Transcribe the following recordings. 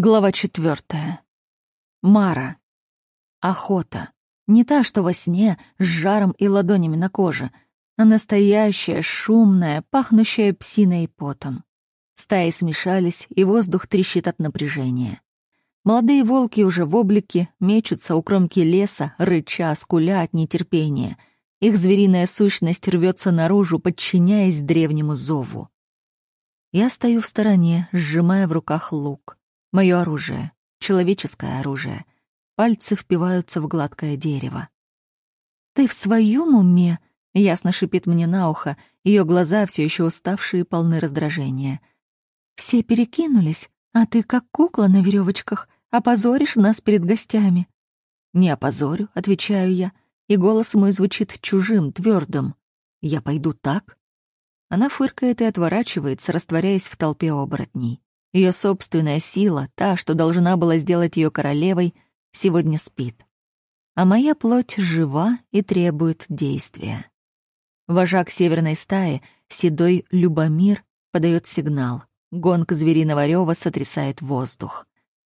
Глава четвертая. Мара. Охота. Не та, что во сне, с жаром и ладонями на коже, а настоящая, шумная, пахнущая псиной и потом. Стаи смешались, и воздух трещит от напряжения. Молодые волки уже в облике мечутся у кромки леса, рыча, скуля от нетерпения. Их звериная сущность рвется наружу, подчиняясь древнему зову. Я стою в стороне, сжимая в руках лук. Мое оружие, человеческое оружие. Пальцы впиваются в гладкое дерево. «Ты в своем уме?» — ясно шипит мне на ухо, ее глаза все еще уставшие, полны раздражения. «Все перекинулись, а ты, как кукла на веревочках, опозоришь нас перед гостями». «Не опозорю», — отвечаю я, и голос мой звучит чужим, твердым. «Я пойду так?» Она фыркает и отворачивается, растворяясь в толпе оборотней. Ее собственная сила, та, что должна была сделать ее королевой, сегодня спит. А моя плоть жива и требует действия. Вожак северной стаи, седой Любомир, подает сигнал. Гонка звериного рева сотрясает воздух.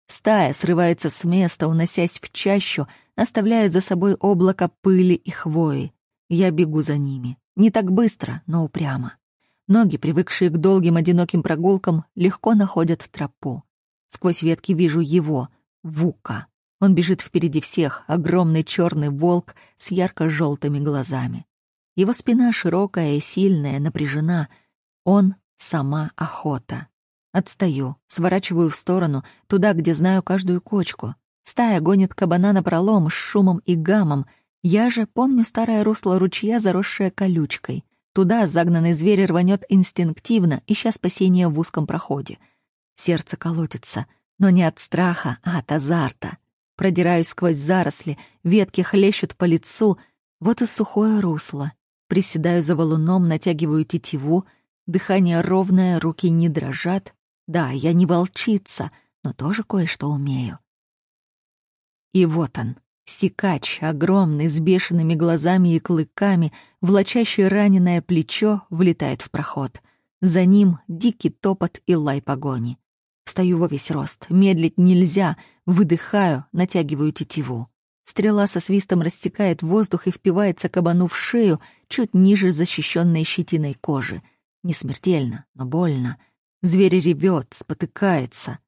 Стая срывается с места, уносясь в чащу, оставляя за собой облако пыли и хвои. Я бегу за ними. Не так быстро, но упрямо. Ноги, привыкшие к долгим одиноким прогулкам, легко находят тропу. Сквозь ветки вижу его, Вука. Он бежит впереди всех, огромный черный волк с ярко-желтыми глазами. Его спина широкая и сильная, напряжена. Он — сама охота. Отстаю, сворачиваю в сторону, туда, где знаю каждую кочку. Стая гонит кабана на пролом с шумом и гамом. Я же помню старое русло ручья, заросшее колючкой. Туда загнанный зверь рванет инстинктивно, ища спасения в узком проходе. Сердце колотится, но не от страха, а от азарта. Продираюсь сквозь заросли, ветки хлещут по лицу. Вот и сухое русло. Приседаю за валуном, натягиваю тетиву. Дыхание ровное, руки не дрожат. Да, я не волчица, но тоже кое-что умею. И вот он, Сикач, огромный, с бешеными глазами и клыками, влачащий раненое плечо, влетает в проход. За ним дикий топот и лай погони. Встаю во весь рост, медлить нельзя, выдыхаю, натягиваю тетиву. Стрела со свистом рассекает воздух и впивается кабану в шею, чуть ниже защищенной щетиной кожи. Не смертельно, но больно. Зверь ревет, спотыкается.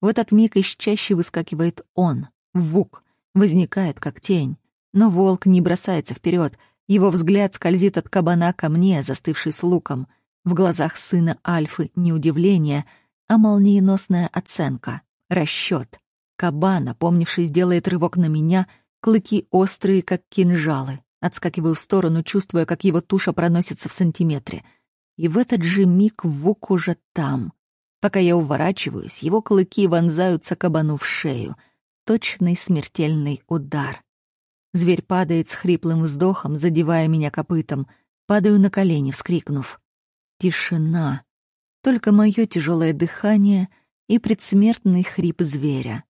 В этот миг из чаще выскакивает он, Вук, возникает как тень. Но волк не бросается вперед. Его взгляд скользит от кабана ко мне, застывший с луком. В глазах сына Альфы не удивление, а молниеносная оценка, расчет. Кабан, опомнившись, делает рывок на меня, клыки острые, как кинжалы. Отскакиваю в сторону, чувствуя, как его туша проносится в сантиметре. И в этот же миг Вук уже там. Пока я уворачиваюсь, его клыки вонзаются кабану в шею — точный смертельный удар. Зверь падает с хриплым вздохом, задевая меня копытом. Падаю на колени, вскрикнув. Тишина. Только мое тяжелое дыхание и предсмертный хрип зверя.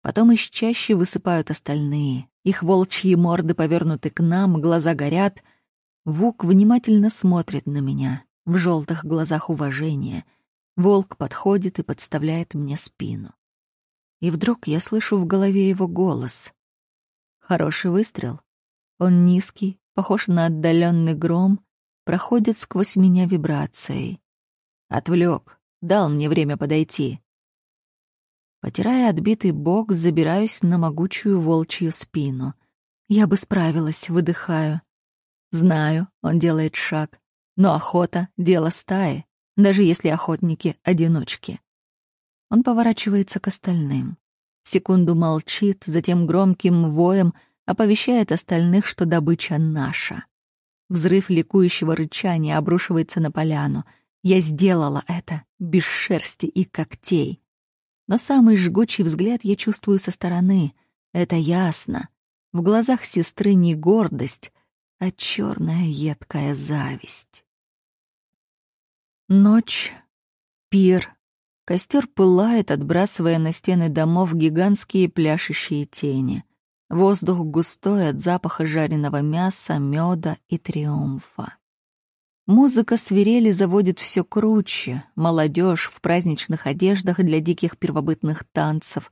Потом из чаще высыпают остальные. Их волчьи морды повернуты к нам, глаза горят. Вук внимательно смотрит на меня, в желтых глазах уважения. Волк подходит и подставляет мне спину и вдруг я слышу в голове его голос. Хороший выстрел. Он низкий, похож на отдаленный гром, проходит сквозь меня вибрацией. Отвлек, дал мне время подойти. Потирая отбитый бок, забираюсь на могучую волчью спину. Я бы справилась, выдыхаю. Знаю, он делает шаг, но охота — дело стаи, даже если охотники — одиночки. Он поворачивается к остальным. Секунду молчит, затем громким воем оповещает остальных, что добыча наша. Взрыв ликующего рычания обрушивается на поляну. Я сделала это, без шерсти и когтей. Но самый жгучий взгляд я чувствую со стороны. Это ясно. В глазах сестры не гордость, а черная едкая зависть. Ночь, пир, Костер пылает, отбрасывая на стены домов гигантские пляшущие тени. Воздух густой от запаха жареного мяса, меда и триумфа. Музыка свирели заводит все круче, молодежь в праздничных одеждах для диких первобытных танцев.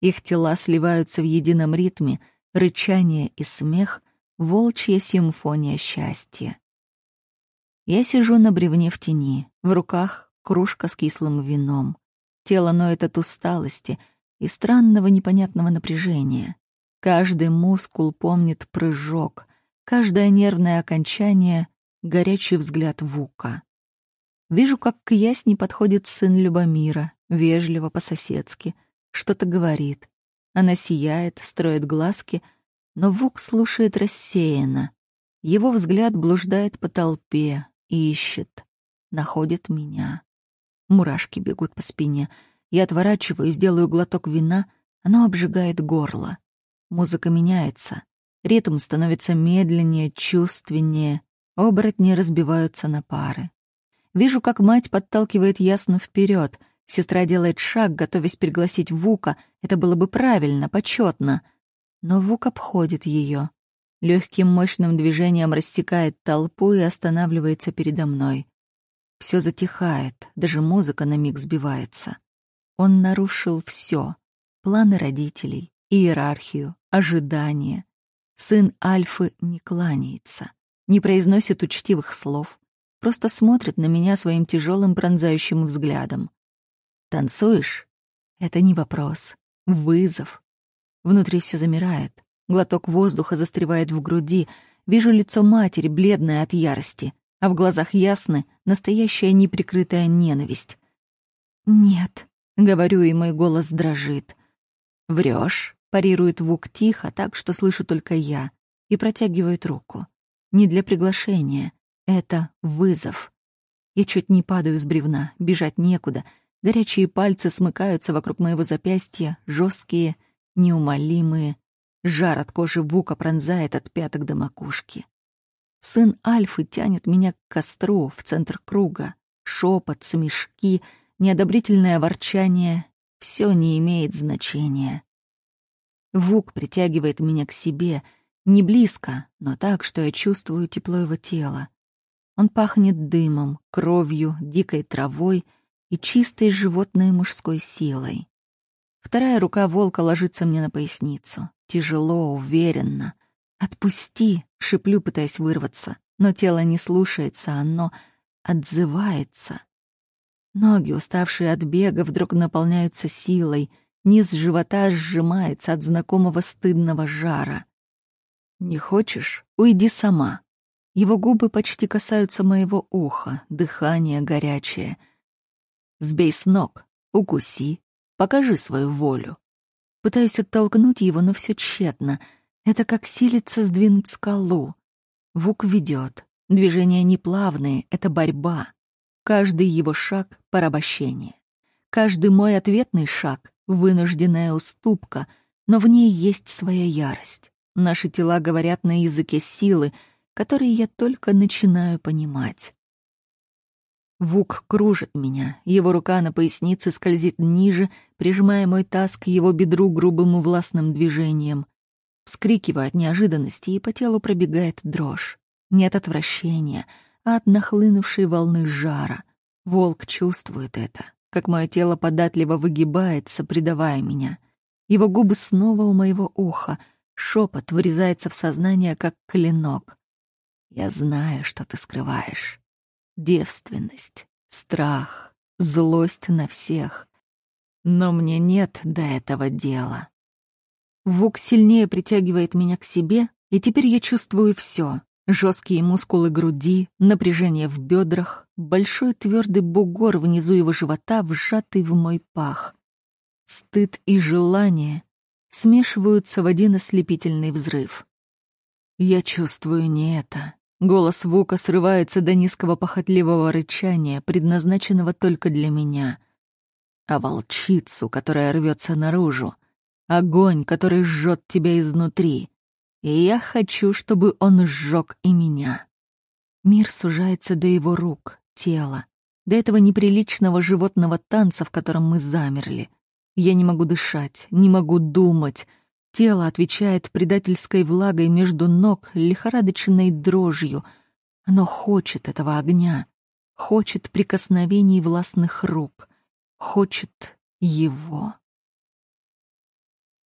Их тела сливаются в едином ритме, рычание и смех, волчья симфония счастья. Я сижу на бревне в тени, в руках кружка с кислым вином. Тело ноет от усталости и странного непонятного напряжения. Каждый мускул помнит прыжок, каждое нервное окончание — горячий взгляд Вука. Вижу, как к ясне подходит сын Любомира, вежливо, по-соседски, что-то говорит. Она сияет, строит глазки, но Вук слушает рассеянно. Его взгляд блуждает по толпе, ищет, находит меня. Мурашки бегут по спине. Я отворачиваюсь, делаю глоток вина, оно обжигает горло. Музыка меняется. Ритм становится медленнее, чувственнее. Оборотни разбиваются на пары. Вижу, как мать подталкивает ясно вперед. Сестра делает шаг, готовясь пригласить Вука. Это было бы правильно, почетно. Но Вук обходит ее. Легким мощным движением рассекает толпу и останавливается передо мной. Все затихает, даже музыка на миг сбивается. Он нарушил все: планы родителей, иерархию, ожидания. Сын Альфы не кланяется, не произносит учтивых слов, просто смотрит на меня своим тяжелым пронзающим взглядом. «Танцуешь?» Это не вопрос, вызов. Внутри все замирает, глоток воздуха застревает в груди, вижу лицо матери, бледное от ярости а в глазах ясны настоящая неприкрытая ненависть. «Нет», — говорю, и мой голос дрожит. «Врёшь», — парирует Вук тихо, так что слышу только я, и протягивает руку. Не для приглашения, это вызов. Я чуть не падаю с бревна, бежать некуда. Горячие пальцы смыкаются вокруг моего запястья, жесткие, неумолимые. Жар от кожи Вука пронзает от пяток до макушки. Сын Альфы тянет меня к костру в центр круга. Шепот, смешки, неодобрительное ворчание — все не имеет значения. Вук притягивает меня к себе, не близко, но так, что я чувствую тепло его тела. Он пахнет дымом, кровью, дикой травой и чистой животной мужской силой. Вторая рука волка ложится мне на поясницу. Тяжело, уверенно. «Отпусти!» — шиплю, пытаясь вырваться. Но тело не слушается, оно отзывается. Ноги, уставшие от бега, вдруг наполняются силой. Низ живота сжимается от знакомого стыдного жара. «Не хочешь? Уйди сама». Его губы почти касаются моего уха, дыхание горячее. «Сбей с ног, укуси, покажи свою волю». Пытаюсь оттолкнуть его, но все тщетно — это как силится сдвинуть скалу. Вук ведет. Движения неплавные, это борьба. Каждый его шаг — порабощение. Каждый мой ответный шаг — вынужденная уступка, но в ней есть своя ярость. Наши тела говорят на языке силы, которые я только начинаю понимать. Вук кружит меня, его рука на пояснице скользит ниже, прижимая мой таз к его бедру грубым и властным движением. Вскрикиваю от неожиданности, и по телу пробегает дрожь. Не от отвращения, а от нахлынувшей волны жара. Волк чувствует это, как мое тело податливо выгибается, предавая меня. Его губы снова у моего уха, шепот вырезается в сознание, как клинок. Я знаю, что ты скрываешь. Девственность, страх, злость на всех. Но мне нет до этого дела. Вук сильнее притягивает меня к себе, и теперь я чувствую все: Жесткие мускулы груди, напряжение в бедрах, большой твердый бугор внизу его живота, вжатый в мой пах. Стыд и желание смешиваются в один ослепительный взрыв. Я чувствую не это. Голос Вука срывается до низкого похотливого рычания, предназначенного только для меня. А волчицу, которая рвется наружу, огонь, который жжет тебя изнутри. И я хочу, чтобы он сжег и меня. Мир сужается до его рук, тела, до этого неприличного животного танца, в котором мы замерли. Я не могу дышать, не могу думать. Тело отвечает предательской влагой между ног, лихорадочной дрожью. Оно хочет этого огня, хочет прикосновений властных рук, хочет его.